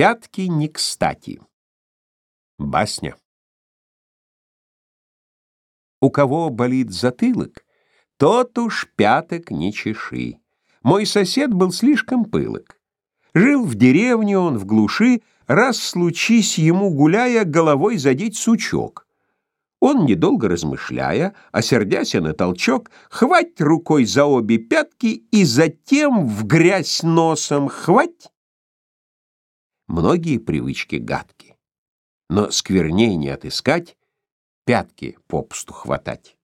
Пятки не кстати. Басня. У кого болит затылок, тот уж пяток не чеши. Мой сосед был слишком пылок. Жил в деревне он в глуши, раз случись ему, гуляя, головой задеть сучок. Он, недолго размышляя, осердяся на толчок, хвать рукой за обе пятки и затем в грязь носом хвать. Многие привычки гадки, но скверней не отыскать, пятки попусту хватать.